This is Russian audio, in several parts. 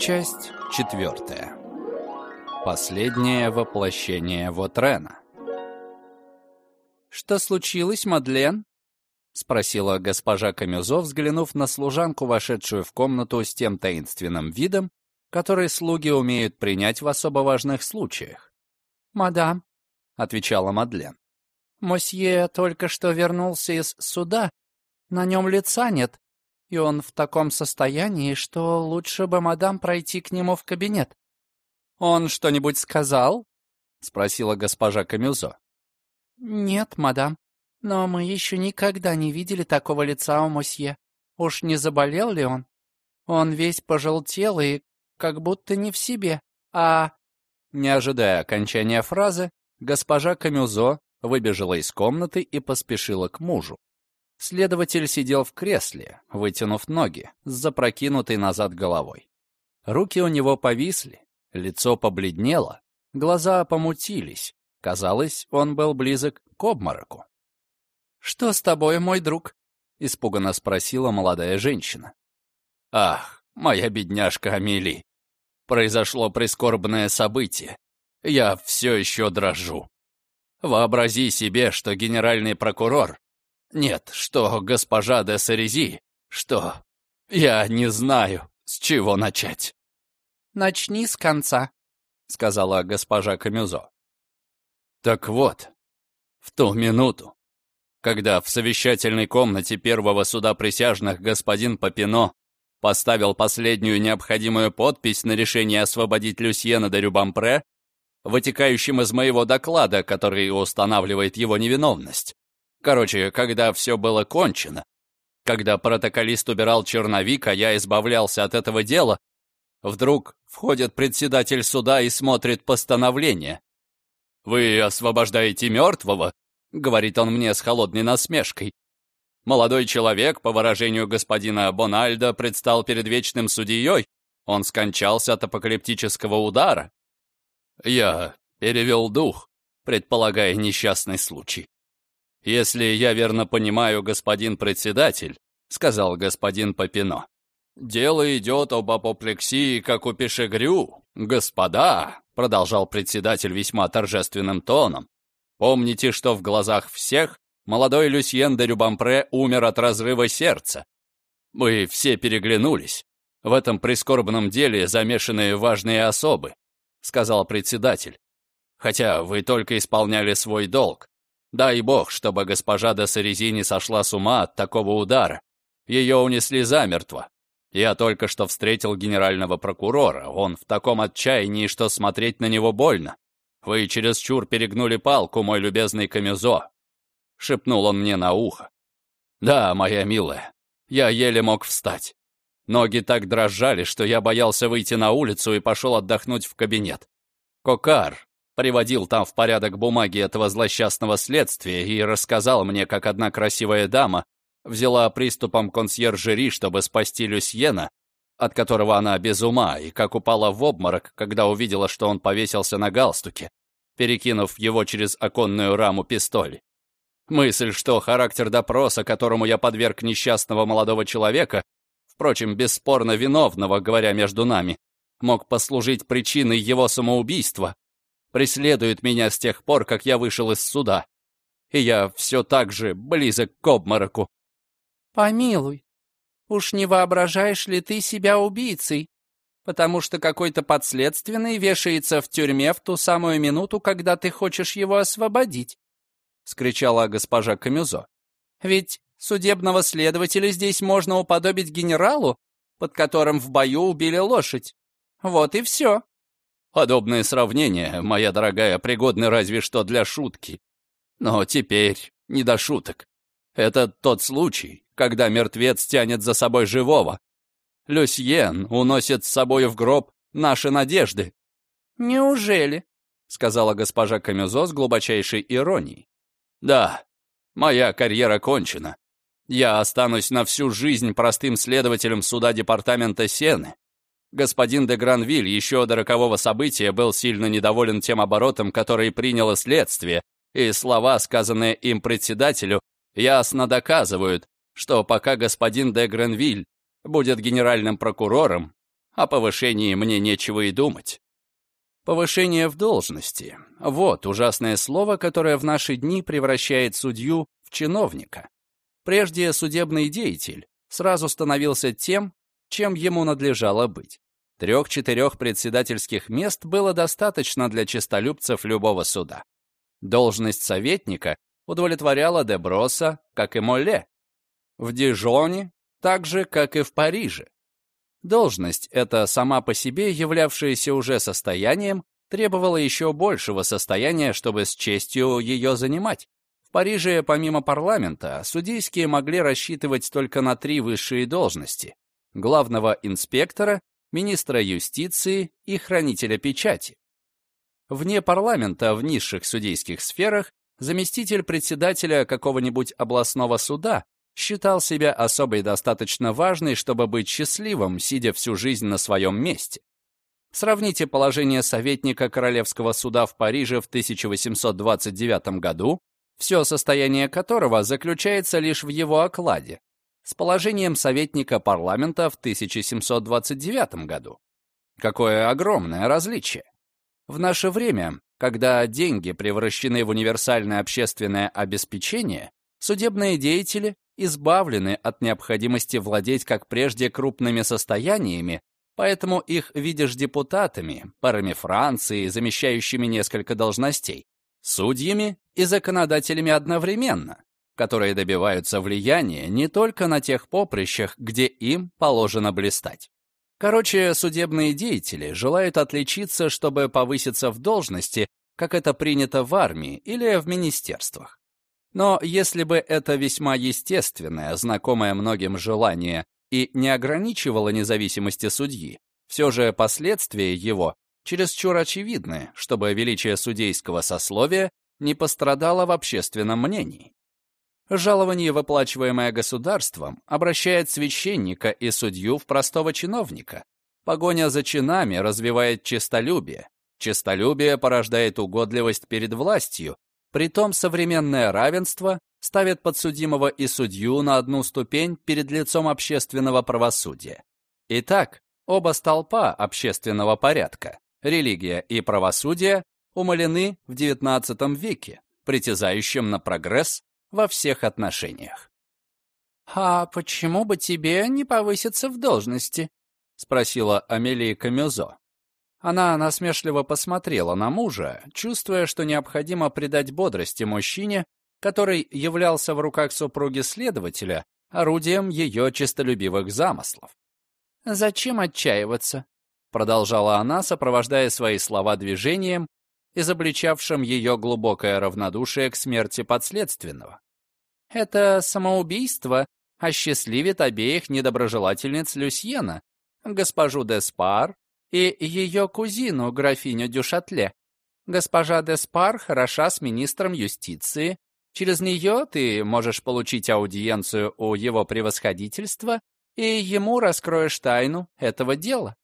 Часть четвертая. Последнее воплощение Вотрена. «Что случилось, Мадлен?» — спросила госпожа Камюзо, взглянув на служанку, вошедшую в комнату с тем таинственным видом, который слуги умеют принять в особо важных случаях. «Мадам», — отвечала Мадлен, — «мосье только что вернулся из суда. На нем лица нет, и он в таком состоянии, что лучше бы мадам пройти к нему в кабинет. «Он что-нибудь сказал?» — спросила госпожа Камюзо. «Нет, мадам, но мы еще никогда не видели такого лица у мосье. Уж не заболел ли он? Он весь пожелтел и как будто не в себе, а...» Не ожидая окончания фразы, госпожа Камюзо выбежала из комнаты и поспешила к мужу. Следователь сидел в кресле, вытянув ноги, с запрокинутой назад головой. Руки у него повисли, лицо побледнело, глаза помутились. Казалось, он был близок к обмороку. «Что с тобой, мой друг?» — испуганно спросила молодая женщина. «Ах, моя бедняжка Амели! Произошло прискорбное событие. Я все еще дрожу. Вообрази себе, что генеральный прокурор нет, что госпожа де Сарези, что... Я не знаю, с чего начать. «Начни с конца», — сказала госпожа Камюзо. Так вот, в ту минуту, когда в совещательной комнате первого суда присяжных господин Папино поставил последнюю необходимую подпись на решение освободить Люсьена де Рюбампре, вытекающим из моего доклада, который устанавливает его невиновность, Короче, когда все было кончено, когда протоколист убирал черновик, а я избавлялся от этого дела, вдруг входит председатель суда и смотрит постановление. «Вы освобождаете мертвого?» — говорит он мне с холодной насмешкой. Молодой человек, по выражению господина Бональда, предстал перед вечным судьей. Он скончался от апокалиптического удара. Я перевел дух, предполагая несчастный случай. «Если я верно понимаю, господин председатель», — сказал господин Попино, «дело идет об апоплексии, как у Пешегрю. Господа», — продолжал председатель весьма торжественным тоном, «помните, что в глазах всех молодой Люсьен де Рюбампре умер от разрыва сердца. Мы все переглянулись. В этом прискорбном деле замешаны важные особы», — сказал председатель. «Хотя вы только исполняли свой долг. Дай бог, чтобы госпожа де Сарези не сошла с ума от такого удара. Ее унесли замертво. Я только что встретил генерального прокурора. Он в таком отчаянии, что смотреть на него больно. Вы чересчур перегнули палку, мой любезный Камюзо. Шепнул он мне на ухо. Да, моя милая, я еле мог встать. Ноги так дрожали, что я боялся выйти на улицу и пошел отдохнуть в кабинет. Кокар, приводил там в порядок бумаги этого злосчастного следствия и рассказал мне, как одна красивая дама взяла приступом консьержери, чтобы спасти Люсьена, от которого она без ума, и как упала в обморок, когда увидела, что он повесился на галстуке, перекинув его через оконную раму пистоли. Мысль, что характер допроса, которому я подверг несчастного молодого человека, впрочем, бесспорно виновного, говоря между нами, мог послужить причиной его самоубийства, преследует меня с тех пор, как я вышел из суда. И я все так же близок к обмороку. Помилуй, уж не воображаешь ли ты себя убийцей? Потому что какой-то подследственный вешается в тюрьме в ту самую минуту, когда ты хочешь его освободить, — скричала госпожа Камюзо. Ведь судебного следователя здесь можно уподобить генералу, под которым в бою убили лошадь. Вот и все. Подобные сравнения, моя дорогая, пригодны разве что для шутки. Но теперь не до шуток. Это тот случай, когда мертвец тянет за собой живого. Люсьен уносит с собой в гроб наши надежды. «Неужели?» — сказала госпожа Камюзо с глубочайшей иронией. «Да, моя карьера кончена. Я останусь на всю жизнь простым следователем суда департамента Сены, Господин де Гранвиль еще до рокового события был сильно недоволен тем оборотом, который приняло следствие, и слова, сказанные им председателю, ясно доказывают, что пока господин де Гранвиль будет генеральным прокурором, О повышении мне нечего и думать. Повышение в должности — вот ужасное слово, которое в наши дни превращает судью в чиновника. Прежде судебный деятель сразу становился тем, чем ему надлежало быть. Трех-четырех председательских мест было достаточно для честолюбцев любого суда. Должность советника удовлетворяла Деброса, как и Молле. В Дижоне, так же, как и в Париже. Должность эта сама по себе, являвшаяся уже состоянием, требовала еще большего состояния, чтобы с честью ее занимать. В Париже, помимо парламента, судейские могли рассчитывать только на три высшие должности – главного инспектора, министра юстиции и хранителя печати. Вне парламента, в низших судейских сферах, заместитель председателя какого-нибудь областного суда считал себя особо и достаточно важной, чтобы быть счастливым, сидя всю жизнь на своем месте. Сравните положение советника Королевского суда в Париже в 1829 году все состояние которого заключается лишь в его окладе, с положением советника парламента в 1729 году. Какое огромное различие! В наше время, когда деньги превращены в универсальное общественное обеспечение, судебные деятели избавлены от необходимости владеть, как прежде, крупными состояниями, поэтому их видишь депутатами, парами Франции, замещающими несколько должностей, судьями и законодателями одновременно, которые добиваются влияния не только на тех поприщах, где им положено блистать. Короче, судебные деятели желают отличиться, чтобы повыситься в должности, как это принято в армии или в министерствах. Но если бы это весьма естественное, знакомое многим желание и не ограничивало независимости судьи, все же последствия его чересчур очевидны, чтобы величие судейского сословия не пострадало в общественном мнении. Жалование, выплачиваемое государством, обращает священника и судью в простого чиновника. Погоня за чинами развивает честолюбие. Честолюбие порождает угодливость перед властью. Притом современное равенство ставит подсудимого и судью на одну ступень перед лицом общественного правосудия. Итак, оба столпа общественного порядка религия и правосудие умалены в XIX веке, притязающим на прогресс во всех отношениях. «А почему бы тебе не повыситься в должности?» — спросила Амелия Камюзо. Она насмешливо посмотрела на мужа, чувствуя, что необходимо придать бодрости мужчине, который являлся в руках супруги следователя орудием ее честолюбивых замыслов. «Зачем отчаиваться? Продолжала она, сопровождая свои слова движением, изобличавшим ее глубокое равнодушие к смерти подследственного. Это самоубийство осчастливит обеих недоброжелательниц Люсьена, госпожу Деспар и ее кузину, графиню Дюшатле. Госпожа Деспар хороша с министром юстиции. Через нее ты можешь получить аудиенцию у его превосходительства, и ему раскроешь тайну этого дела.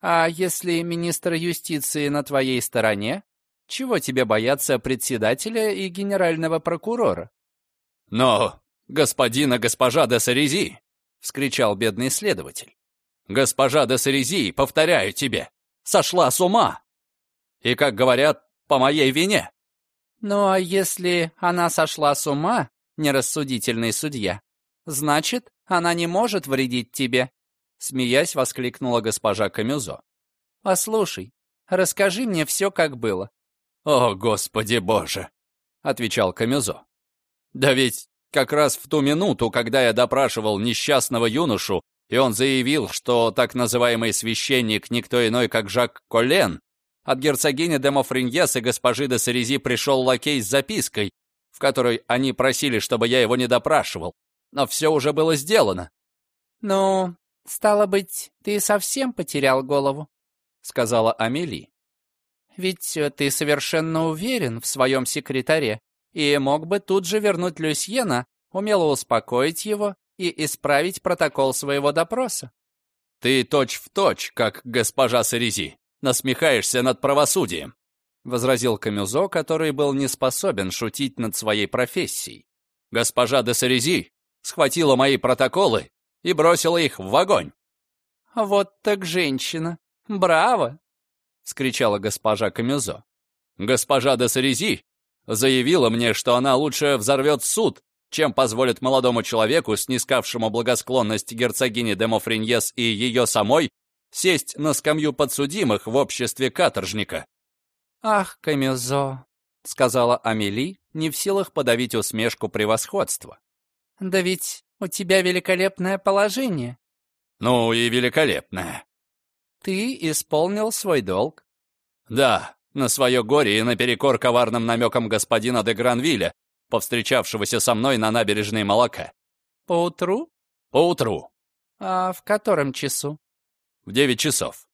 А если министр юстиции на твоей стороне, чего тебе бояться председателя и генерального прокурора? Но, господина госпожа де Сарези, вскричал бедный следователь. Госпожа де Сарези, повторяю тебе, сошла с ума. И, как говорят, по моей вине. Ну а если она сошла с ума, нерассудительный судья, значит, она не может вредить тебе. Смеясь, воскликнула госпожа Камюзо. «Послушай, расскажи мне все, как было». «О, Господи Боже!» — отвечал Камюзо. «Да ведь как раз в ту минуту, когда я допрашивал несчастного юношу, и он заявил, что так называемый священник никто иной, как Жак Колен, от герцогини де Мофриньес и госпожи де Сарези пришел лакей с запиской, в которой они просили, чтобы я его не допрашивал. Но все уже было сделано. «Ну, «Стало быть, ты совсем потерял голову?» — сказала Амели. «Ведь э, ты совершенно уверен в своем секретаре и мог бы тут же вернуть Люсьена, умело успокоить его и исправить протокол своего допроса». «Ты точь-в-точь, точь, как госпожа Сарези, насмехаешься над правосудием», — возразил Камюзо, который был не способен шутить над своей профессией. «Госпожа де Сарези схватила мои протоколы и бросила их в огонь. Вот так женщина! Браво!» — скричала госпожа Камюзо. «Госпожа де Сарези заявила мне, что она лучше взорвет суд, чем позволит молодому человеку, снискавшему благосклонность герцогини де Мофриньес и ее самой, сесть на скамью подсудимых в обществе каторжника». «Ах, Камюзо!» — сказала Амели, не в силах подавить усмешку превосходства. «Да ведь у тебя великолепное положение». «Ну и великолепное». «Ты исполнил свой долг». «Да, на свое горе и наперекор коварным намекам господина де Гранвилля, повстречавшегося со мной на набережной молока». «Поутру?» «Поутру». «А в котором часу?» «В девять часов».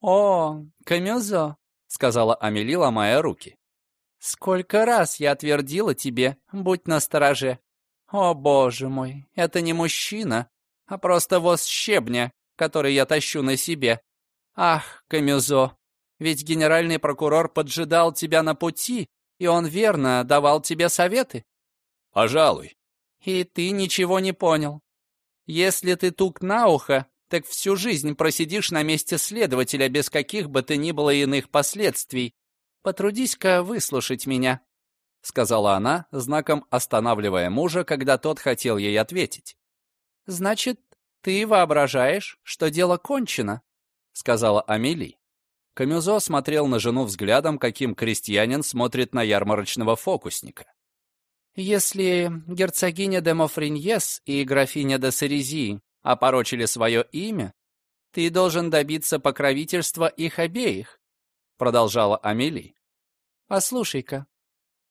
«О, Камюзо», — сказала Амели, ломая руки. «Сколько раз я твердила тебе, будь настороже. О, боже мой, это не мужчина, а просто воз щебня, который я тащу на себе. Ах, Камюзо, ведь генеральный прокурор поджидал тебя на пути, и он верно давал тебе советы. Пожалуй. И ты ничего не понял. Если ты тук на ухо, так всю жизнь просидишь на месте следователя без каких бы то ни было иных последствий. Потрудись-ка выслушать меня. — сказала она, знаком останавливая мужа, когда тот хотел ей ответить. «Значит, ты воображаешь, что дело кончено?» — сказала Амели. Камюзо смотрел на жену взглядом, каким крестьянин смотрит на ярмарочного фокусника. «Если герцогиня де Мофриньес и графиня де Сарези опорочили свое имя, ты должен добиться покровительства их обеих», — продолжала Амели. «Послушай-ка,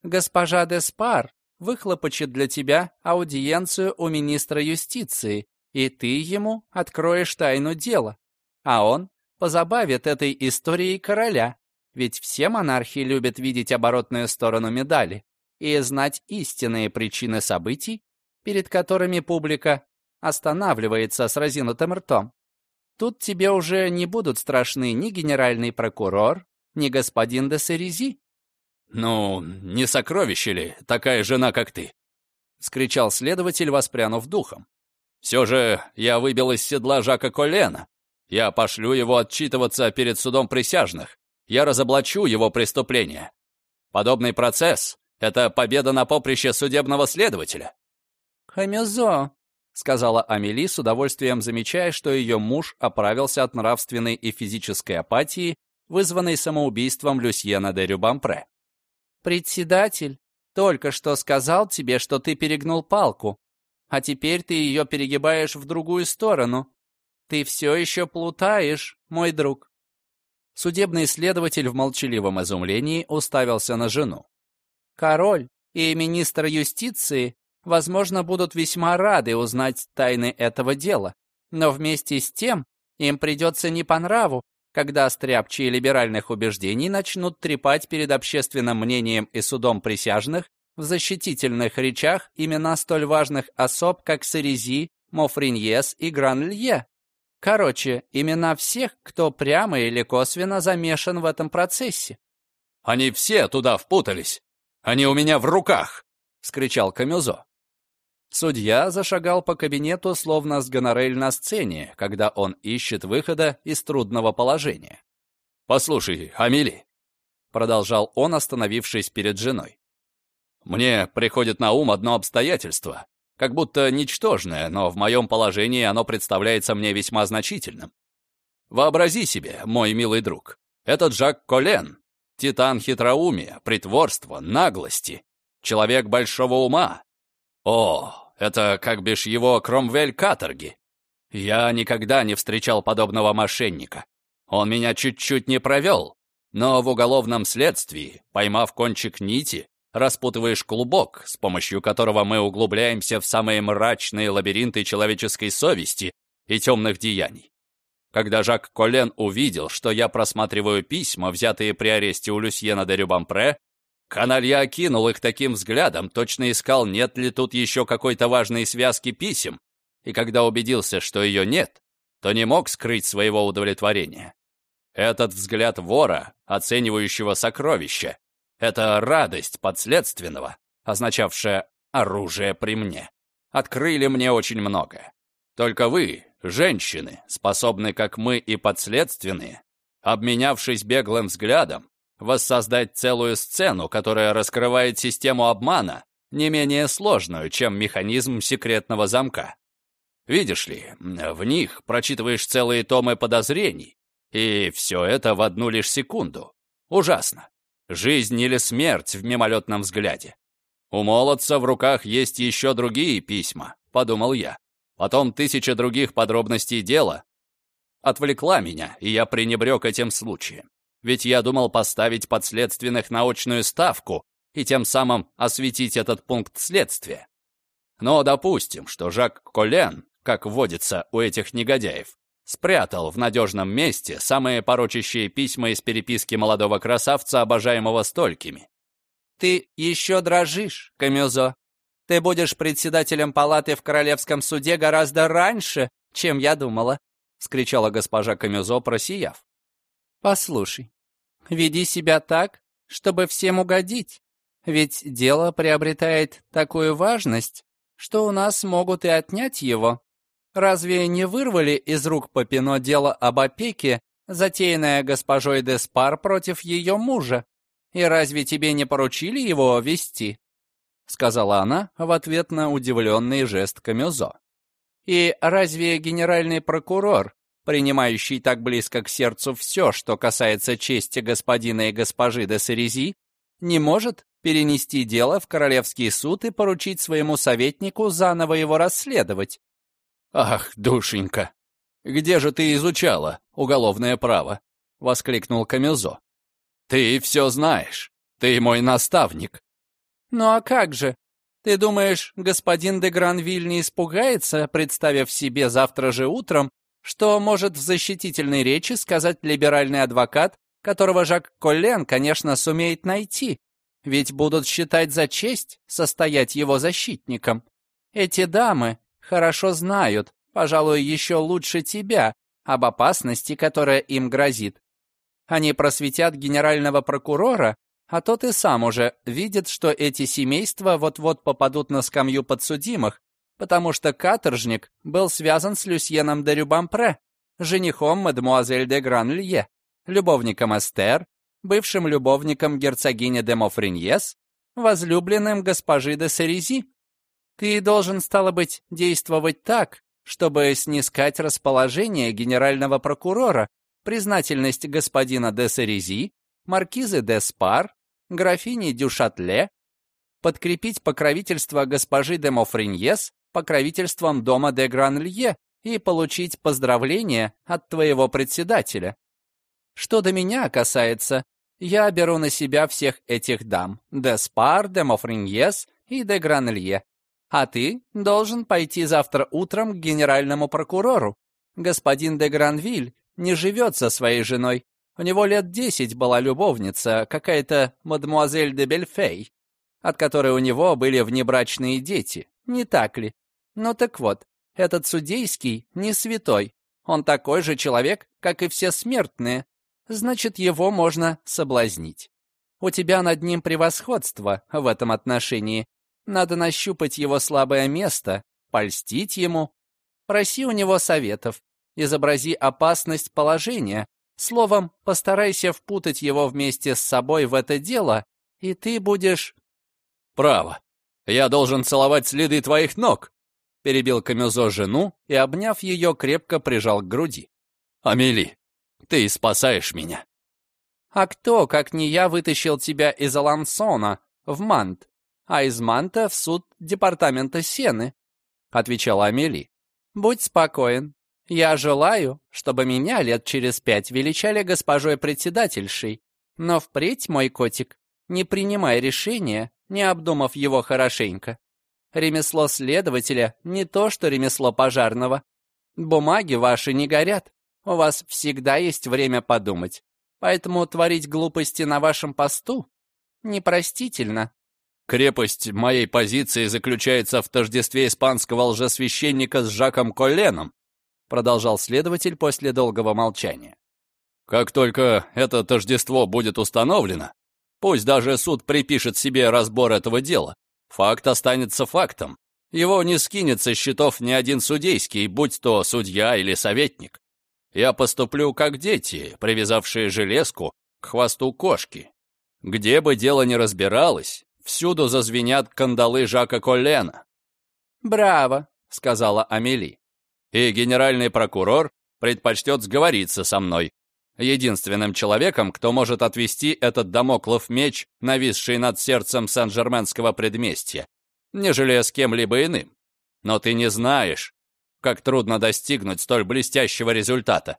госпожа Деспар выхлопочет для тебя аудиенцию у министра юстиции, и ты ему откроешь тайну дела, а он позабавит этой историей короля, ведь все монархи любят видеть оборотную сторону медали и знать истинные причины событий, перед которыми публика останавливается с разинутым ртом. Тут тебе уже не будут страшны ни генеральный прокурор, ни господин де Серези. «Ну, не сокровище ли такая жена, как ты?» — скричал следователь, воспрянув духом. «Все же я выбил из седла Жака Колена. Я пошлю его отчитываться перед судом присяжных. Я разоблачу его преступление. Подобный процесс — это победа на поприще судебного следователя». «Хамезо», — сказала Амели, с удовольствием замечая, что ее муж оправился от нравственной и физической апатии, вызванной самоубийством Люсьена де Рюбампре. Председатель только что сказал тебе, что ты перегнул палку, а теперь ты ее перегибаешь в другую сторону. Ты все еще плутаешь, мой друг. Судебный следователь в молчаливом изумлении уставился на жену. Король и министр юстиции, возможно, будут весьма рады узнать тайны этого дела, но вместе с тем им придется не по нраву, когда стряпчие либеральных убеждений начнут трепать перед общественным мнением и судом присяжных в защитительных речах имена столь важных особ, как Сарези, Мофриньес и Гранлье. Короче, имена всех, кто прямо или косвенно замешан в этом процессе. «Они все туда впутались! Они у меня в руках!» — скричал Камюзо. Судья зашагал по кабинету, словно с гонорель на сцене, когда он ищет выхода из трудного положения. «Послушай, Амели», — продолжал он, остановившись перед женой, «мне приходит на ум одно обстоятельство, как будто ничтожное, но в моем положении оно представляется мне весьма значительным. Вообрази себе, мой милый друг, этот Жак Колен, титан хитроумия, притворства, наглости, человек большого ума, о, это, как бишь его, Кромвель каторги. Я никогда не встречал подобного мошенника. Он меня чуть-чуть не провел, но в уголовном следствии, поймав кончик нити, распутываешь клубок, с помощью которого мы углубляемся в самые мрачные лабиринты человеческой совести и темных деяний. Когда Жак Колен увидел, что я просматриваю письма, взятые при аресте у Люсьена де Рюбампре, Каналья окинул их таким взглядом, точно искал, нет ли тут еще какой-то важной связки писем, и когда убедился, что ее нет, то не мог скрыть своего удовлетворения. Этот взгляд вора, оценивающего сокровища, это радость подследственного, означавшая «оружие при мне», открыли мне очень многое. Только вы, женщины, способны, как мы и подследственные, обменявшись беглым взглядом, воссоздать целую сцену, которая раскрывает систему обмана, не менее сложную, чем механизм секретного замка. Видишь ли, в них прочитываешь целые томы подозрений, и все это в одну лишь секунду. Ужасно. Жизнь или смерть в мимолетном взгляде. У молодца в руках есть еще другие письма, подумал я. Потом тысяча других подробностей дела. Отвлекла меня, и я пренебрег этим случаем. Ведь я думал поставить подследственных на очную ставку и тем самым осветить этот пункт следствия. Но допустим, что Жак Колен, как водится у этих негодяев, спрятал в надежном месте самые порочащие письма из переписки молодого красавца, обожаемого столькими. «Ты еще дрожишь, Камюзо. Ты будешь председателем палаты в Королевском суде гораздо раньше, чем я думала», — скричала госпожа Камюзо, просияв. «Послушай, веди себя так, чтобы всем угодить, ведь дело приобретает такую важность, что у нас могут и отнять его. Разве не вырвали из рук Попино дело об опеке, затеянное госпожой Деспар против ее мужа? И разве тебе не поручили его вести?» Сказала она в ответ на удивленный жест Камюзо. «И разве генеральный прокурор, принимающий так близко к сердцу все, что касается чести господина и госпожи де Сарези, не может перенести дело в Королевский суд и поручить своему советнику заново его расследовать, «Ах, душенька, где же ты изучала уголовное право?» — воскликнул Камюзо. «Ты все знаешь. Ты мой наставник». «Ну а как же? Ты думаешь, господин де Гранвиль не испугается, представив себе завтра же утром, что может в защитительной речи сказать либеральный адвокат, которого Жак Коллен, конечно, сумеет найти, ведь будут считать за честь состоять его защитником. Эти дамы, хорошо знают, пожалуй, еще лучше тебя, об опасности, которая им грозит. Они просветят генерального прокурора, а тот и сам уже видит, что эти семейства вот-вот попадут на скамью подсудимых, потому что каторжник был связан с Люсьеном де Рюбампре, женихом мадемуазель де Гран-Лье, любовником Эстер, бывшим любовником герцогини де Мофриньес, возлюбленным госпожи де Серези. Ты должен, стало быть, действовать так, чтобы снискать расположение генерального прокурора, признательность господина де Серези, маркизы де Спар, графини Дюшатле, подкрепить покровительство госпожи де Мофриньес покровительством дома де Гранлье и получить поздравление от твоего председателя. Что до меня касается, я беру на себя всех этих дам, де Спар, де Мофриньес и де Гранлье, а ты должен пойти завтра утром к генеральному прокурору. Господин де Гранвиль не живет со своей женой. У него лет десять была любовница, какая-то мадемуазель де Бельфей, от которой у него были внебрачные дети, не так ли? Ну так вот, этот судейский не святой. Он такой же человек, как и все смертные. Значит, его можно соблазнить. У тебя над ним превосходство в этом отношении, надо нащупать его слабое место, польстить ему. Проси у него советов, изобрази опасность положения. Словом, постарайся впутать его вместе с собой в это дело, и ты будешь... «Право. Я должен целовать следы твоих ног», — перебил Камюзо жену и, обняв ее, крепко прижал к груди. «Амели, ты спасаешь меня». «А кто, как не я, вытащил тебя из Алансона в Мант? А из Манта в суд департамента Сены», — отвечала Амели. «Будь спокоен. Я желаю, чтобы меня лет через пять величали госпожой председательшей. Но впредь, мой котик, не принимай решения, не обдумав его хорошенько. Ремесло следователя не то, что ремесло пожарного. Бумаги ваши не горят. У вас всегда есть время подумать. Поэтому творить глупости на вашем посту непростительно. Крепость моей позиции заключается в тождестве испанского лжесвященника с Жаком Колленом, продолжал следователь после долгого молчания. Как только это тождество будет установлено, пусть даже суд припишет себе разбор этого дела, факт останется фактом, Его не скинет со счетов ни один судейский, будь то судья или советник. Я поступлю как дети, привязавшие железку к хвосту кошки. Где бы дело ни разбиралось, всюду зазвенят кандалы Жака Коллена. «Браво», — сказала Амели. «И генеральный прокурор предпочтет сговориться со мной, единственным человеком, кто может отвести этот домоклов меч, нависший над сердцем Сан-Жерменского предместья, нежели с кем-либо иным. Но ты не знаешь, как трудно достигнуть столь блестящего результата.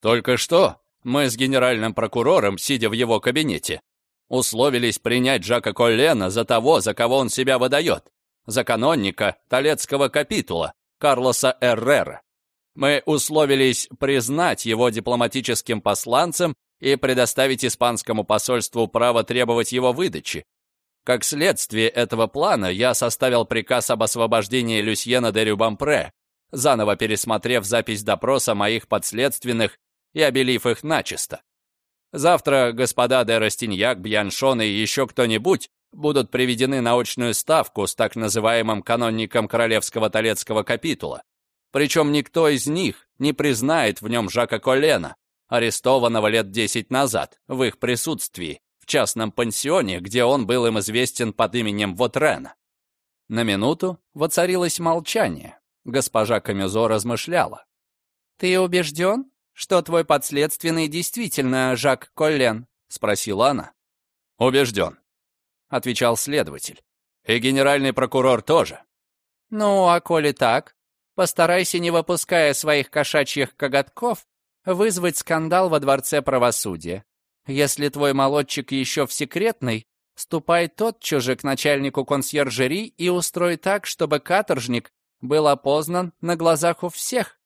Только что мы с генеральным прокурором, сидя в его кабинете, условились принять Жака Коллена за того, за кого он себя выдает, за канонника Толецкого капитула Карлоса Эррера. Мы условились признать его дипломатическим посланцем и предоставить испанскому посольству право требовать его выдачи. Как следствие этого плана я составил приказ об освобождении Люсьена де Рюбампре, заново пересмотрев запись допроса моих подследственных и обелив их начисто. Завтра господа де Растиньяк, Бьяншон и еще кто-нибудь будут приведены на очную ставку с так называемым канонником королевского талецкого капитула. Причем никто из них не признает в нем Жака Колена, арестованного лет десять назад, в их присутствии, в частном пансионе, где он был им известен под именем Вотрена. На минуту воцарилось молчание. Госпожа Камюзо размышляла. «Ты убежден, что твой подследственный действительно Жак Коллен?» — спросила она. «Убежден», — отвечал следователь. «И генеральный прокурор тоже». «Ну, а коли так, Постарайся, не выпуская своих кошачьих коготков, вызвать скандал во Дворце правосудия. Если твой молодчик еще в секретной, ступай тотчас же начальнику консьержери и устрой так, чтобы каторжник был опознан на глазах у всех.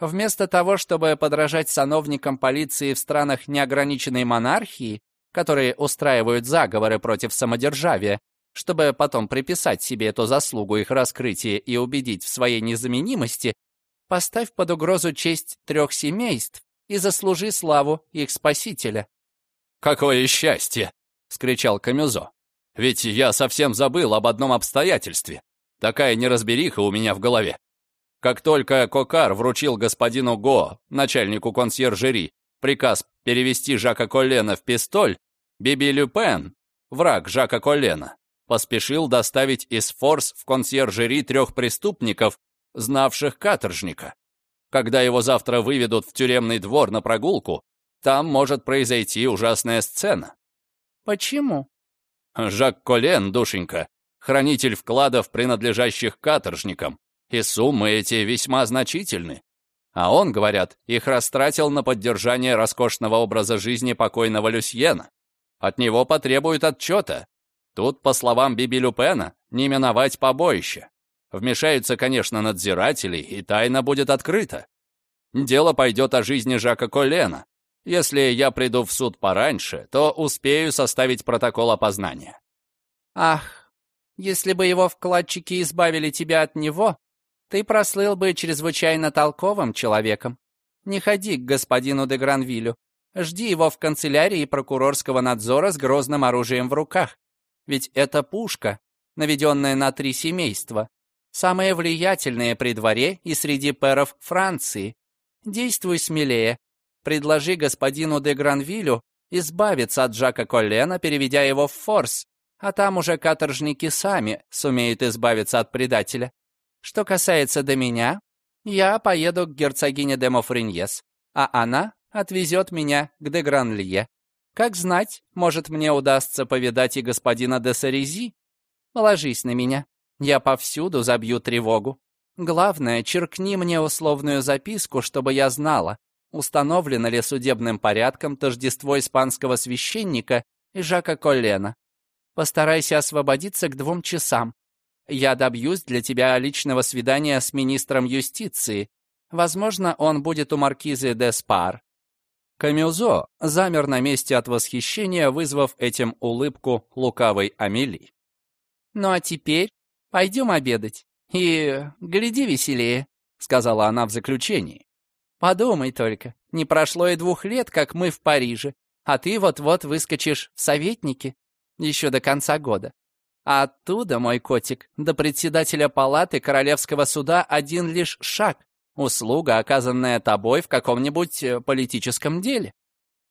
Вместо того, чтобы подражать сановникам полиции в странах неограниченной монархии, которые устраивают заговоры против самодержавия, чтобы потом приписать себе эту заслугу их раскрытия и убедить в своей незаменимости, поставь под угрозу честь трех семейств и заслужи славу их спасителя». «Какое счастье!» — скричал Камюзо. «Ведь я совсем забыл об одном обстоятельстве. Такая неразбериха у меня в голове. Как только Кокар вручил господину Го, начальнику консьержери, приказ перевести Жака Коллена в пистоль, Биби Люпен, враг Жака Коллена, поспешил доставить из Форс в консьержери трех преступников, знавших каторжника. Когда его завтра выведут в тюремный двор на прогулку, там может произойти ужасная сцена. Почему? Жак Колен, душенька, хранитель вкладов, принадлежащих каторжникам, и суммы эти весьма значительны. А он, говорят, их растратил на поддержание роскошного образа жизни покойного Люсьена. От него потребуют отчета, Тут, по словам Биби Люпена, не миновать побоище. Вмешаются, конечно, надзиратели, и тайна будет открыта. Дело пойдет о жизни Жака Колена. Если я приду в суд пораньше, то успею составить протокол опознания. Ах, если бы его вкладчики избавили тебя от него, ты прослыл бы чрезвычайно толковым человеком. Не ходи к господину де Гранвилю. Жди его в канцелярии прокурорского надзора с грозным оружием в руках. Ведь это пушка, наведенная на три семейства, самые влиятельные при дворе и среди пэров Франции. Действуй смелее. Предложи господину де Гранвилю избавиться от Жака Коллена, переведя его в форс, а там уже каторжники сами сумеют избавиться от предателя. Что касается до меня, я поеду к герцогине де Мофриньес, а она отвезет меня к де Гранлье. Как знать, может, мне удастся повидать и господина де Сарези? Ложись на меня. Я повсюду забью тревогу. Главное, черкни мне условную записку, чтобы я знала, установлено ли судебным порядком тождество испанского священника и Жака Коллена. Постарайся освободиться к двум часам. Я добьюсь для тебя личного свидания с министром юстиции. Возможно, он будет у маркизы де Спар. Камюзо замер на месте от восхищения, вызвав этим улыбку лукавой Амели. «Ну а теперь пойдем обедать. И гляди веселее», — сказала она в заключении. «Подумай только, не прошло и двух лет, как мы в Париже, а ты вот-вот выскочишь в советники еще до конца года. Оттуда, мой котик, до председателя палаты Королевского суда один лишь шаг. Услуга, оказанная тобой в каком-нибудь э, политическом деле.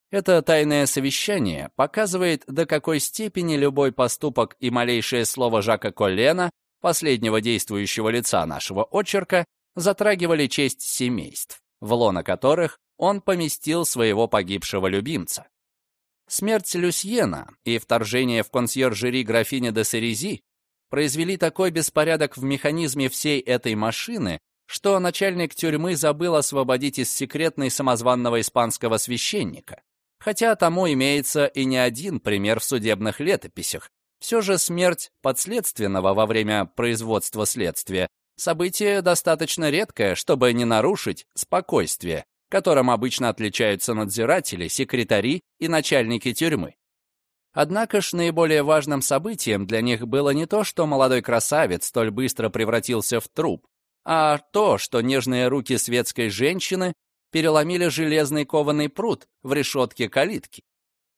Это тайное совещание показывает, до какой степени любой поступок и малейшее слово Жака Коллена, последнего действующего лица нашего очерка, затрагивали честь семейств, в лоно которых он поместил своего погибшего любимца. Смерть Люсьена и вторжение в консьержери графини де Серези произвели такой беспорядок в механизме всей этой машины, что начальник тюрьмы забыл освободить из секретной самозванного испанского священника. Хотя тому имеется и не один пример в судебных летописях. Все же смерть подследственного во время производства следствия – событие достаточно редкое, чтобы не нарушить спокойствие, которым обычно отличаются надзиратели, секретари и начальники тюрьмы. Однако ж наиболее важным событием для них было не то, что молодой красавец столь быстро превратился в труп, а то, что нежные руки светской женщины переломили железный кованый пруд в решетке калитки.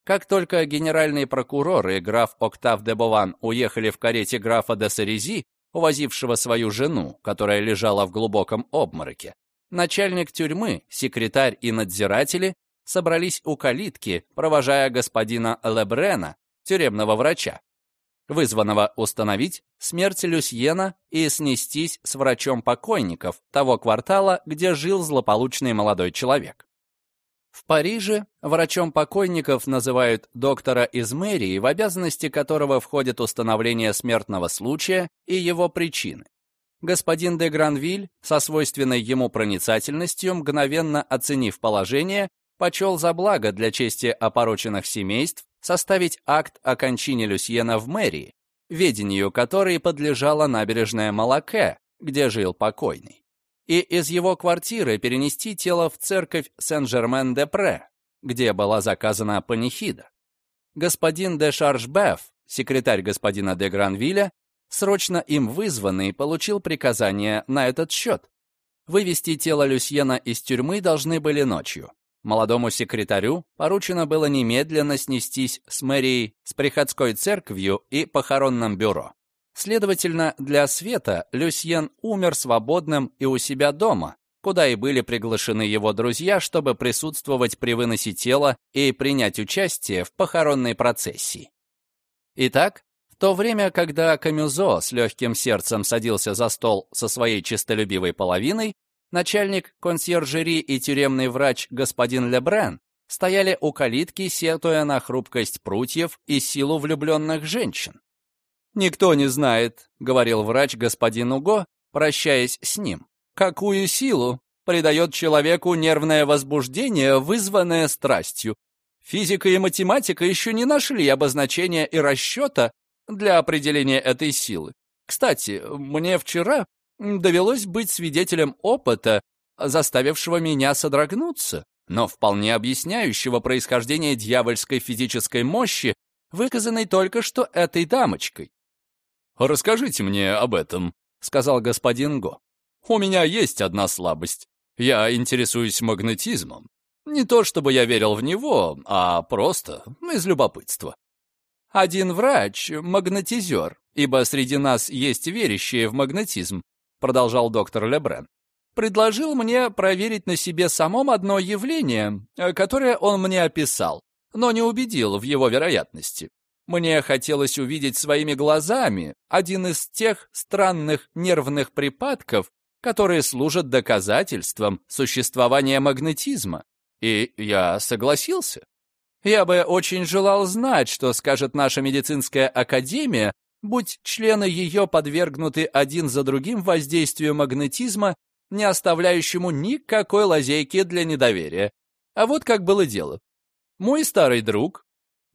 Как только генеральный прокурор и граф Октав де Бован уехали в карете графа де Сарези, увозившего свою жену, которая лежала в глубоком обмороке, начальник тюрьмы, секретарь и надзиратели собрались у калитки, провожая господина Лебрена, тюремного врача вызванного установить смерть Люсьена и снестись с врачом покойников того квартала, где жил злополучный молодой человек. В Париже врачом покойников называют доктора из мэрии, в обязанности которого входит установление смертного случая и его причины. Господин де Гранвиль, со свойственной ему проницательностью, мгновенно оценив положение, почел за благо для чести опороченных семейств составить акт о кончине Люсьена в мэрии, ведению которой подлежала набережная Малаке, где жил покойный, и из его квартиры перенести тело в церковь Сен-Жермен-де-Пре, где была заказана панихида. Господин де Шаржбеф, секретарь господина де Гранвилля, срочно им вызванный, получил приказание на этот счет. Вывести тело Люсьена из тюрьмы должны были ночью. Молодому секретарю поручено было немедленно снестись с мэрией, с приходской церковью и похоронным бюро. Следовательно, для Света Люсьен умер свободным и у себя дома, куда и были приглашены его друзья, чтобы присутствовать при выносе тела и принять участие в похоронной процессии. Итак, то время, когда Камюзо с легким сердцем садился за стол со своей честолюбивой половиной, начальник консьержери и тюремный врач господин Лебрен стояли у калитки, сетуя на хрупкость прутьев и силу влюбленных женщин. «Никто не знает», — говорил врач господин Уго, прощаясь с ним, «какую силу придает человеку нервное возбуждение, вызванное страстью. Физика и математика еще не нашли обозначения и расчета для определения этой силы. Кстати, мне вчера довелось быть свидетелем опыта, заставившего меня содрогнуться, но вполне объясняющего происхождение дьявольской физической мощи, выказанной только что этой дамочкой. «Расскажите мне об этом», — сказал господин Го. «У меня есть одна слабость. Я интересуюсь магнетизмом. Не то чтобы я верил в него, а просто из любопытства. Один врач — магнетизер, ибо среди нас есть верящие в магнетизм, продолжал доктор Лебрен, предложил мне проверить на себе самом одно явление, э, которое он мне описал, но не убедил в его вероятности. Мне хотелось увидеть своими глазами один из тех странных нервных припадков, которые служат доказательством существования магнетизма. И я согласился. Я бы очень желал знать, что скажет наша медицинская академия будь члены ее подвергнуты один за другим воздействию магнетизма, не оставляющему никакой лазейки для недоверия. А вот как было дело. Мой старый друг,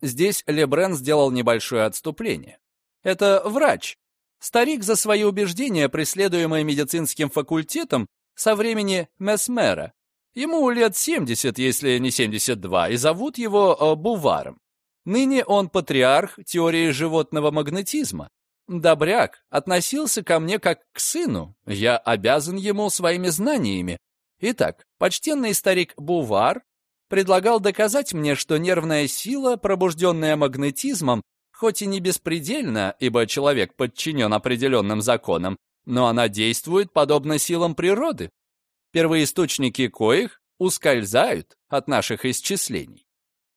здесь Лебрен сделал небольшое отступление. Это врач. Старик за свои убеждения, преследуемый медицинским факультетом, со времени Месмера. Ему лет 70, если не 72, и зовут его э, Буваром. Ныне он патриарх теории животного магнетизма. Добряк относился ко мне как к сыну, я обязан ему своими знаниями. Итак, почтенный старик Бувар предлагал доказать мне, что нервная сила, пробужденная магнетизмом, хоть и не беспредельна, ибо человек подчинен определенным законам, но она действует подобно силам природы, первоисточники коих ускользают от наших исчислений.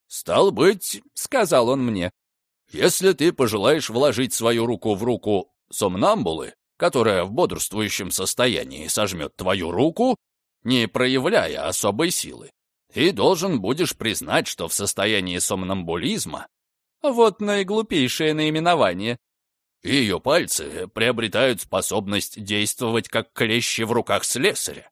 «Стал быть», — сказал он мне, — «если ты пожелаешь вложить свою руку в руку сомнамбулы, которая в бодрствующем состоянии сожмет твою руку, не проявляя особой силы, ты должен будешь признать, что в состоянии сомнамбулизма вот наиглупейшее наименование. Ее пальцы приобретают способность действовать как клещи в руках слесаря.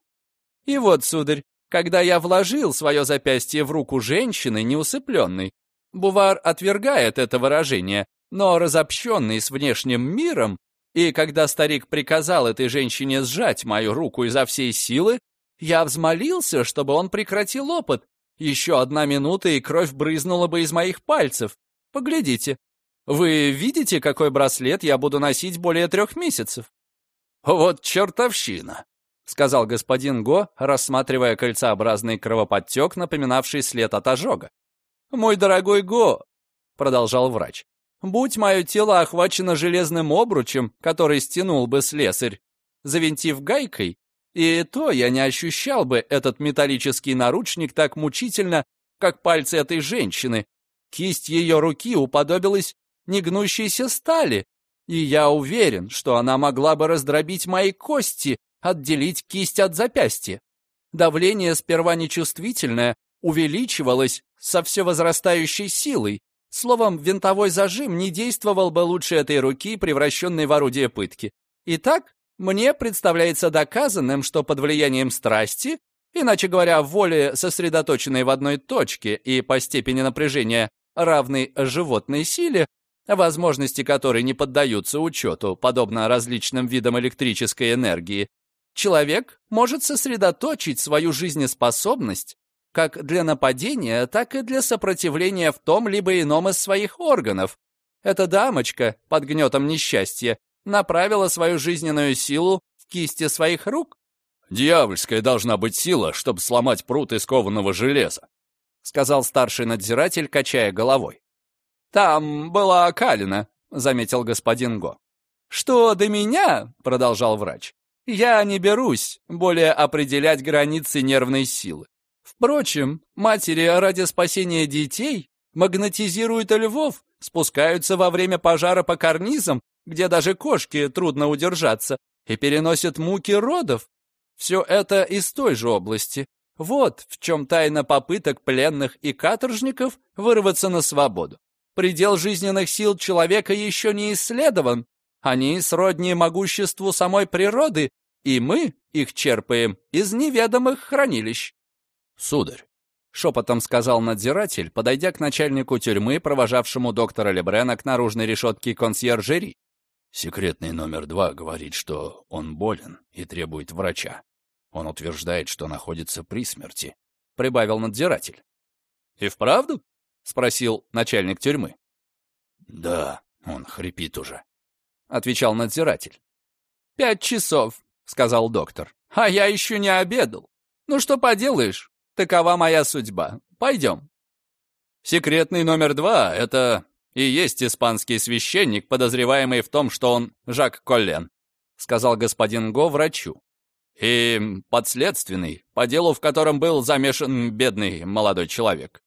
И вот, сударь, когда я вложил свое запястье в руку женщины, неусыпленной, Бувар отвергает это выражение, но разобщенный с внешним миром, и когда старик приказал этой женщине сжать мою руку изо всей силы, я взмолился, чтобы он прекратил опыт. Еще одна минута, и кровь брызнула бы из моих пальцев. Поглядите. Вы видите, какой браслет я буду носить более трех месяцев? Вот чертовщина, сказал господин Го, рассматривая кольцеобразный кровоподтек, напоминавший след от ожога. Мой дорогой Го, продолжал врач, будь мое тело охвачено железным обручем, который стянул бы слесарь, завинтив гайкой, и то я не ощущал бы этот металлический наручник так мучительно, как пальцы этой женщины, Кисть ее руки уподобилась негнущейся стали, и я уверен, что она могла бы раздробить мои кости, отделить кисть от запястья. Давление сперва нечувствительное увеличивалось со все возрастающей силой. Словом, винтовой зажим не действовал бы лучше этой руки, превращенной в орудие пытки. Итак, мне представляется доказанным, что под влиянием страсти, иначе говоря, воли, сосредоточенной в одной точке и по степени напряжения равной животной силе, возможности которой не поддаются учету, подобно различным видам электрической энергии, человек может сосредоточить свою жизнеспособность как для нападения, так и для сопротивления в том либо ином из своих органов. Эта дамочка под гнетом несчастья направила свою жизненную силу в кисти своих рук. Дьявольская должна быть сила, чтобы сломать пруд из кованого железа сказал старший надзиратель, качая головой. «Там была Калина», — заметил господин Го. «Что до меня», — продолжал врач, — «я не берусь более определять границы нервной силы. Впрочем, матери ради спасения детей магнетизируют львов, спускаются во время пожара по карнизам, где даже кошки трудно удержаться, и переносят муки родов. Все это из той же области. Вот в чем тайна попыток пленных и каторжников вырваться на свободу. Предел жизненных сил человека еще не исследован. Они сродни могуществу самой природы, и мы их черпаем из неведомых хранилищ. Сударь, шепотом сказал надзиратель, подойдя к начальнику тюрьмы, провожавшему доктора Лебрена к наружной решетке консьержери. Секретный номер два говорит, что он болен и требует врача. Он утверждает, что находится при смерти», — прибавил надзиратель. «И вправду?» — спросил начальник тюрьмы. «Да, он хрипит уже», — отвечал надзиратель. «Пять часов», — сказал доктор. «А я еще не обедал. Ну что поделаешь, такова моя судьба. Пойдем». Секретный номер два — это и есть испанский священник, подозреваемый в том, что он Жак Коллен, сказал господин Го врачу и подследственный, по делу в котором был замешан бедный молодой человек.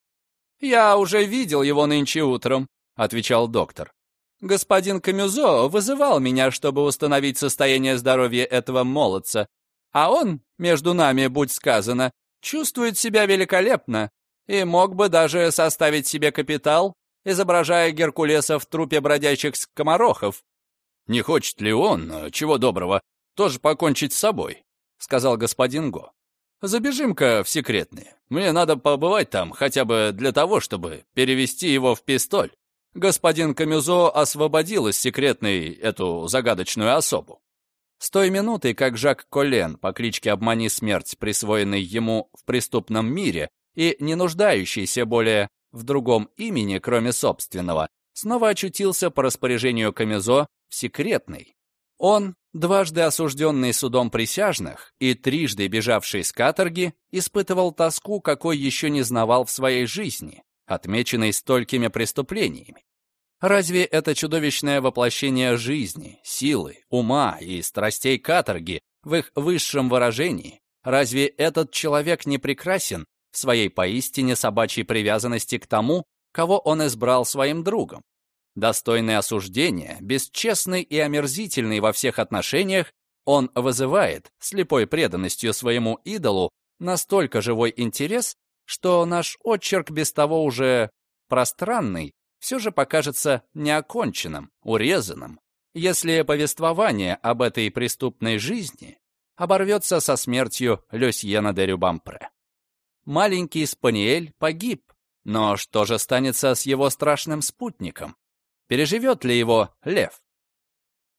«Я уже видел его нынче утром», — отвечал доктор. «Господин Камюзо вызывал меня, чтобы установить состояние здоровья этого молодца, а он, между нами, будь сказано, чувствует себя великолепно и мог бы даже составить себе капитал, изображая Геркулеса в трупе бродячих скоморохов. Не хочет ли он, чего доброго, тоже покончить с собой?» — сказал господин Го. «Забежим-ка в секретные. Мне надо побывать там хотя бы для того, чтобы перевести его в пистоль. Господин Камюзо освободил из секретной эту загадочную особу». С той минуты, как Жак Коллен по кличке Обмани Смерть, присвоенный ему в преступном мире и не нуждающийся более в другом имени, кроме собственного, снова очутился по распоряжению Камюзо в секретной. Он, дважды осужденный судом присяжных и трижды бежавший с каторги, испытывал тоску, какой еще не знавал в своей жизни, отмеченной столькими преступлениями. Разве это чудовищное воплощение жизни, силы, ума и страстей каторги в их высшем выражении, разве этот человек не прекрасен в своей поистине собачьей привязанности к тому, кого он избрал своим другом? Достойный осуждения, бесчестный и омерзительный во всех отношениях, он вызывает слепой преданностью своему идолу настолько живой интерес, что наш отчерк без того уже пространный все же покажется неоконченным, урезанным, если повествование об этой преступной жизни оборвется со смертью Люсьена де Рюбампре. Маленький Спаниель погиб, но что же станется с его страшным спутником? Переживет ли его лев?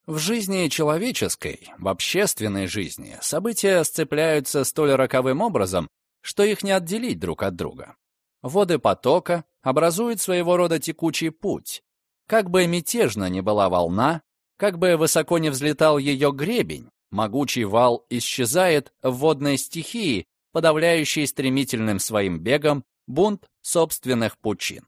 В жизни человеческой, в общественной жизни, события сцепляются столь роковым образом, что их не отделить друг от друга. Воды потока образуют своего рода текучий путь. Как бы мятежно ни была волна, как бы высоко не взлетал ее гребень, могучий вал исчезает в водной стихии, подавляющей стремительным своим бегом бунт собственных пучин.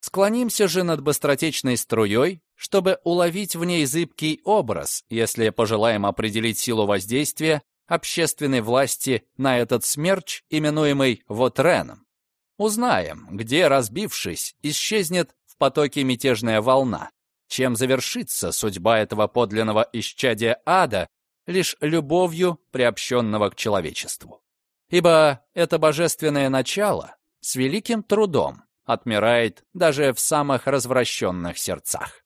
Склонимся же над быстротечной струей, чтобы уловить в ней зыбкий образ, если пожелаем определить силу воздействия общественной власти на этот смерч, именуемый Вотреном. Узнаем, где, разбившись, исчезнет в потоке мятежная волна, чем завершится судьба этого подлинного исчадия ада лишь любовью, приобщенного к человечеству. Ибо это божественное начало с великим трудом отмирает даже в самых развращенных сердцах.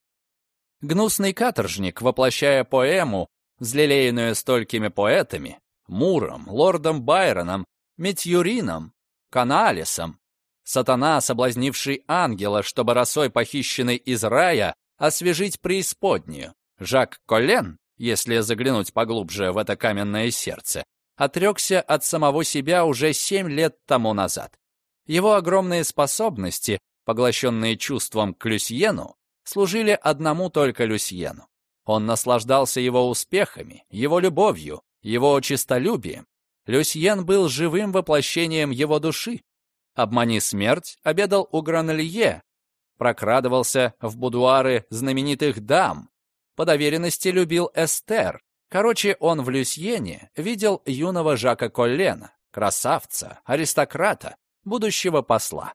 Гнусный каторжник, воплощая поэму, взлелеянную столькими поэтами, Муром, лордом Байроном, Метьюрином, Каналисом, сатана, соблазнивший ангела, чтобы росой похищенный из рая освежить преисподнюю, Жак Коллен, если заглянуть поглубже в это каменное сердце, отрекся от самого себя уже семь лет тому назад. Его огромные способности, поглощенные чувством к Люсьену, служили одному только Люсьену. Он наслаждался его успехами, его любовью, его честолюбием. Люсьен был живым воплощением его души. Обмани смерть обедал у Гранелье, прокрадывался в будуары знаменитых дам, по доверенности любил Эстер. Короче, он в Люсьене видел юного Жака Коллена, красавца, аристократа, будущего посла.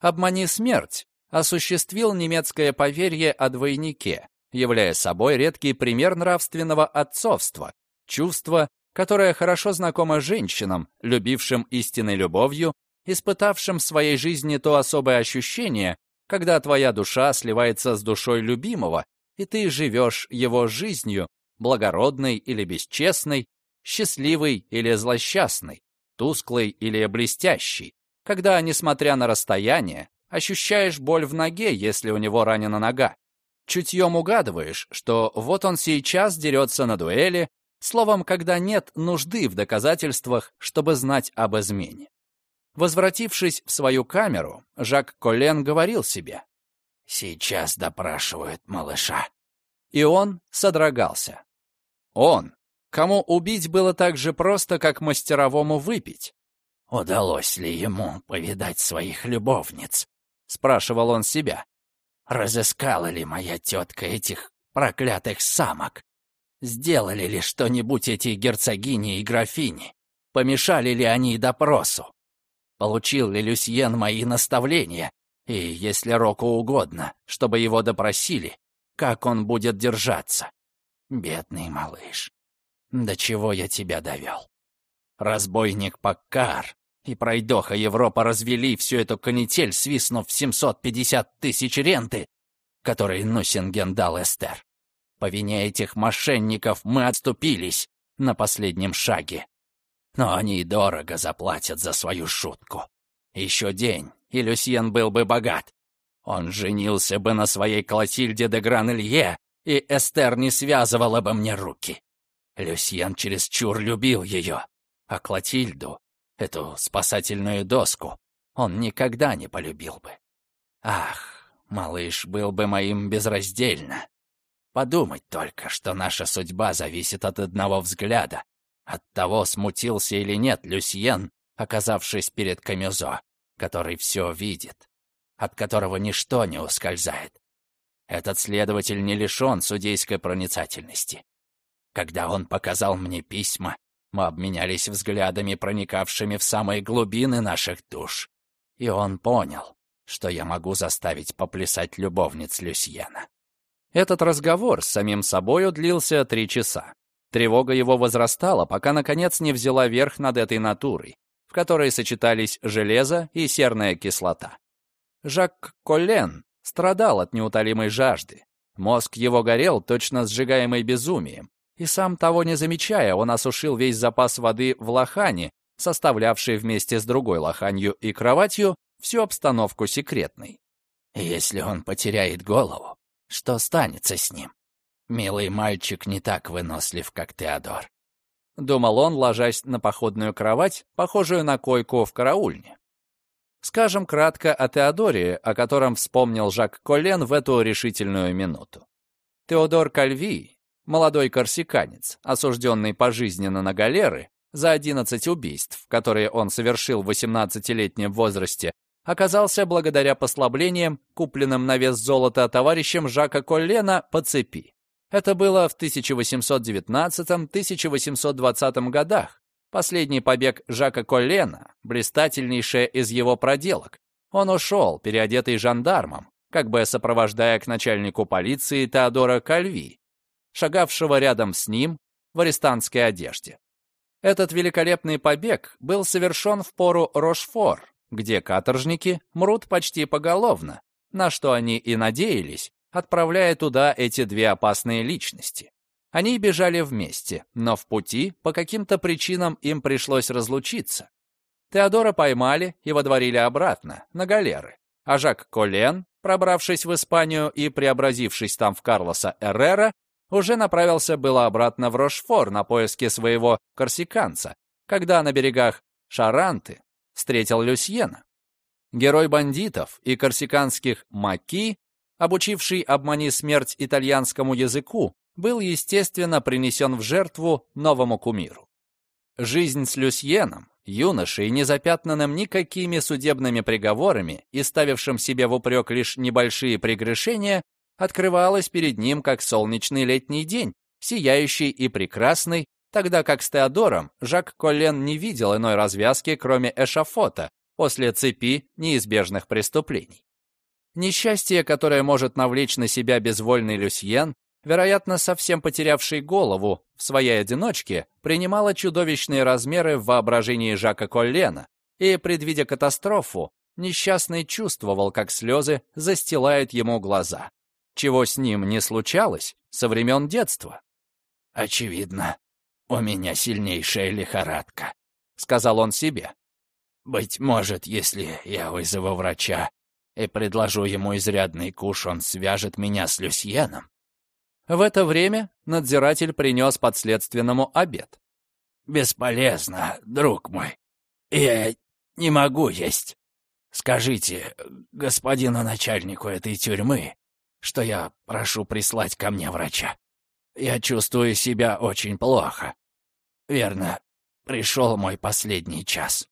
«Обмани смерть» осуществил немецкое поверье о двойнике, являя собой редкий пример нравственного отцовства, чувство, которое хорошо знакомо женщинам, любившим истинной любовью, испытавшим в своей жизни то особое ощущение, когда твоя душа сливается с душой любимого, и ты живешь его жизнью, благородной или бесчестной, счастливой или злосчастной, тусклой или блестящей, когда, несмотря на расстояние, ощущаешь боль в ноге, если у него ранена нога. Чутьем угадываешь, что вот он сейчас дерется на дуэли, словом, когда нет нужды в доказательствах, чтобы знать об измене. Возвратившись в свою камеру, Жак Колен говорил себе, «Сейчас допрашивают малыша». И он содрогался. Он, кому убить было так же просто, как мастеровому выпить. «Удалось ли ему повидать своих любовниц?» — спрашивал он себя. «Разыскала ли моя тетка этих проклятых самок? Сделали ли что-нибудь эти герцогини и графини? Помешали ли они допросу? Получил ли Люсьен мои наставления? И, если Року угодно, чтобы его допросили, как он будет держаться? Бедный малыш, до чего я тебя довел? Разбойник Паккар и пройдоха Европа развели всю эту канитель, свистнув 750 тысяч ренты, которые Нусинген дал Эстер. По вине этих мошенников мы отступились на последнем шаге. Но они дорого заплатят за свою шутку. Еще день, и Люсьен был бы богат. Он женился бы на своей Клотильде де Гран-Илье, и Эстер не связывала бы мне руки. Люсьен чересчур любил ее, а Клотильду эту спасательную доску, он никогда не полюбил бы. Ах, малыш был бы моим безраздельно. Подумать только, что наша судьба зависит от одного взгляда, от того, смутился или нет Люсьен, оказавшись перед Камюзо, который все видит, от которого ничто не ускользает. Этот следователь не лишен судейской проницательности. Когда он показал мне письма, мы обменялись взглядами, проникавшими в самые глубины наших душ. И он понял, что я могу заставить поплясать любовниц Люсьена. Этот разговор с самим собою длился три часа. Тревога его возрастала, пока, наконец, не взяла верх над этой натурой, в которой сочетались железо и серная кислота. Жак Коллен страдал от неутолимой жажды. Мозг его горел, точно сжигаемый безумием, и сам того не замечая, он осушил весь запас воды в лохане, составлявшей вместе с другой лоханью и кроватью всю обстановку секретной. «Если он потеряет голову, что станется с ним? Милый мальчик не так вынослив, как Теодор», — думал он, ложась на походную кровать, похожую на койку в караульне. Скажем кратко о Теодоре, о котором вспомнил Жак Коллен в эту решительную минуту. Теодор Кальви, молодой корсиканец, осужденный пожизненно на галеры за 11 убийств, которые он совершил в 18-летнем возрасте, оказался благодаря послаблениям, купленным на вес золота товарищем Жака Коллена по цепи. Это было в 1819-1820 годах, Последний побег Жака Коллена, блистательнейшая из его проделок. Он ушел, переодетый жандармом, как бы сопровождая к начальнику полиции Теодора Кальви, шагавшего рядом с ним в арестантской одежде. Этот великолепный побег был совершен в пору Рошфор, где каторжники мрут почти поголовно, на что они и надеялись, отправляя туда эти две опасные личности. Они бежали вместе, но в пути по каким-то причинам им пришлось разлучиться. Теодора поймали и водворили обратно, на галеры. А Жак Колен, пробравшись в Испанию и преобразившись там в Карлоса Эррера, уже направился было обратно в Рошфор на поиски своего корсиканца, когда на берегах Шаранты встретил Люсьена. Герой бандитов и корсиканских маки, обучивший обмани смерть итальянскому языку, был, естественно, принесен в жертву новому кумиру. Жизнь с Люсьеном, юношей, не запятнанным никакими судебными приговорами и ставившим себе в упрек лишь небольшие прегрешения, открывалась перед ним как солнечный летний день, сияющий и прекрасный, тогда как с Теодором Жак Коллен не видел иной развязки, кроме эшафота, после цепи неизбежных преступлений. Несчастье, которое может навлечь на себя безвольный Люсьен, вероятно, совсем потерявший голову в своей одиночке, принимала чудовищные размеры в воображении Жака Коллена, и, предвидя катастрофу, несчастный чувствовал, как слезы застилают ему глаза, чего с ним не случалось со времен детства. «Очевидно, у меня сильнейшая лихорадка», — сказал он себе. «Быть может, если я вызову врача и предложу ему изрядный куш, он свяжет меня с Люсьеном. В это время надзиратель принес подследственному обед. «Бесполезно, друг мой. Я не могу есть. Скажите господину начальнику этой тюрьмы, что я прошу прислать ко мне врача. Я чувствую себя очень плохо. Верно, пришел мой последний час».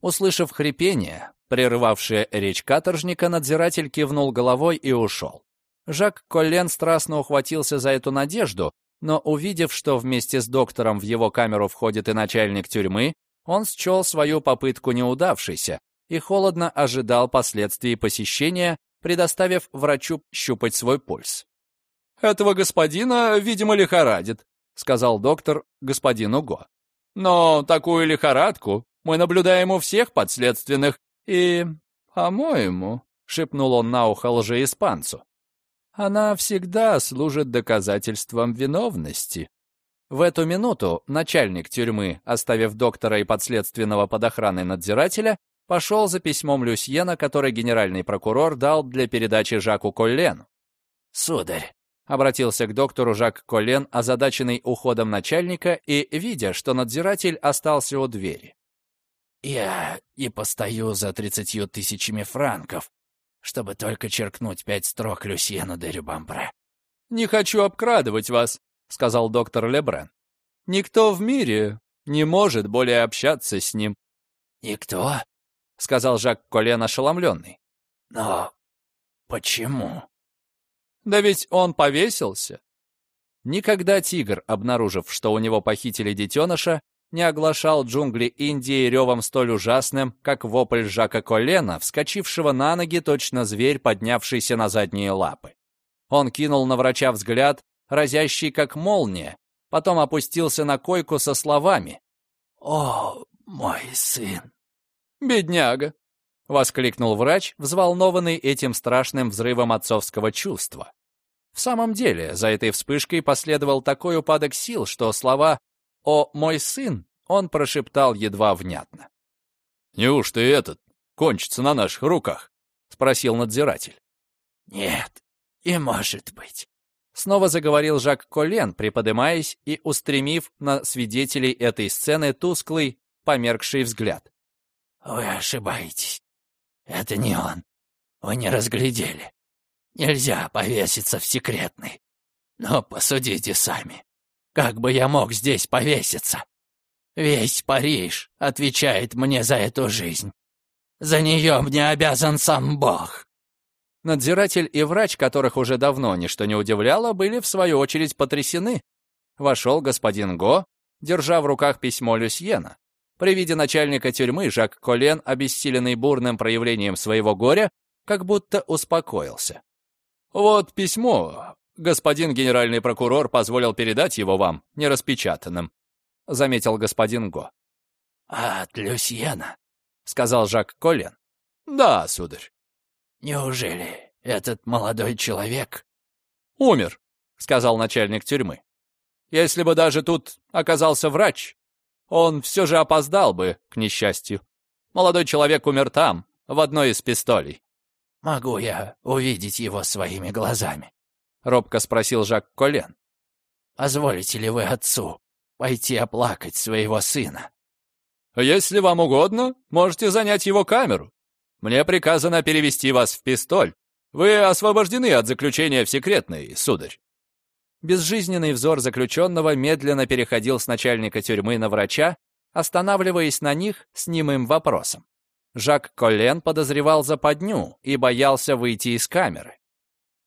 Услышав хрипение, прерывавшее речь каторжника, надзиратель кивнул головой и ушел. Жак Коллен страстно ухватился за эту надежду, но увидев, что вместе с доктором в его камеру входит и начальник тюрьмы, он счел свою попытку неудавшейся и холодно ожидал последствий посещения, предоставив врачу щупать свой пульс. «Этого господина, видимо, лихорадит», — сказал доктор господину Го. «Но такую лихорадку мы наблюдаем у всех подследственных, и, по-моему», — шепнул он на ухо лжеиспанцу, она всегда служит доказательством виновности. В эту минуту начальник тюрьмы, оставив доктора и подследственного под охраной надзирателя, пошел за письмом Люсьена, который генеральный прокурор дал для передачи Жаку Коллену. «Сударь», — обратился к доктору Жак Коллен, озадаченный уходом начальника и видя, что надзиратель остался у двери. «Я не постою за тридцатью тысячами франков, чтобы только черкнуть пять строк Люсьену де Рюбамбре. «Не хочу обкрадывать вас», — сказал доктор Лебрен. «Никто в мире не может более общаться с ним». «Никто?» — сказал Жак Колен ошеломленный. «Но почему?» Да ведь он повесился. Никогда тигр, обнаружив, что у него похитили детеныша, не оглашал джунгли Индии ревом столь ужасным, как вопль Жака Колена, вскочившего на ноги точно зверь, поднявшийся на задние лапы. Он кинул на врача взгляд, разящий как молния, потом опустился на койку со словами «О, мой сын!» «Бедняга!» — воскликнул врач, взволнованный этим страшным взрывом отцовского чувства. В самом деле, за этой вспышкой последовал такой упадок сил, что слова «О, мой сын» он прошептал едва внятно. «Неужто и этот кончится на наших руках?» — спросил надзиратель. «Нет, и может быть». Снова заговорил Жак Колен, приподымаясь и устремив на свидетелей этой сцены тусклый, померкший взгляд. «Вы ошибаетесь. Это не он. Вы не разглядели. Нельзя повеситься в секретной. Но посудите сами. Как бы я мог здесь повеситься? Весь Париж отвечает мне за эту жизнь. За нее мне обязан сам Бог. Надзиратель и врач, которых уже давно ничто не удивляло, были в свою очередь потрясены. Вошел господин Го, держа в руках письмо Люсьена. При виде начальника тюрьмы Жак Колен, обессиленный бурным проявлением своего горя, как будто успокоился. «Вот письмо. Господин генеральный прокурор позволил передать его вам, нераспечатанным», — заметил господин Го. «От Люсьена», — сказал Жак Колен. «Да, сударь». «Неужели этот молодой человек...» «Умер», — сказал начальник тюрьмы. «Если бы даже тут оказался врач, он все же опоздал бы, к несчастью. Молодой человек умер там, в одной из пистолей. «Могу я увидеть его своими глазами?» — робко спросил Жак Колен. «Позволите ли вы отцу пойти оплакать своего сына?» «Если вам угодно, можете занять его камеру. Мне приказано перевести вас в пистоль. Вы освобождены от заключения в секретной, сударь». Безжизненный взор заключенного медленно переходил с начальника тюрьмы на врача, останавливаясь на них с немым вопросом. Жак Коллен подозревал западню и боялся выйти из камеры.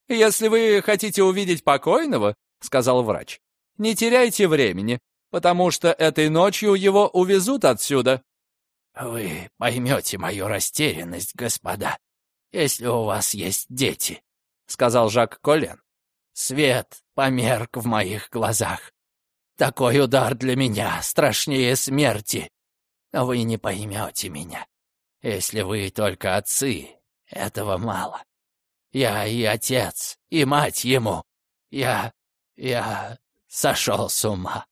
«Если вы хотите увидеть покойного, — сказал врач, — не теряйте времени, потому что этой ночью его увезут отсюда». «Вы поймете мою растерянность, господа, если у вас есть дети», — сказал Жак Коллен. «Свет померк в моих глазах. Такой удар для меня страшнее смерти. Вы не поймете меня. Если вы только отцы, этого мало. Я и отец, и мать ему. Я... я сошел с ума.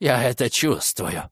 Я это чувствую.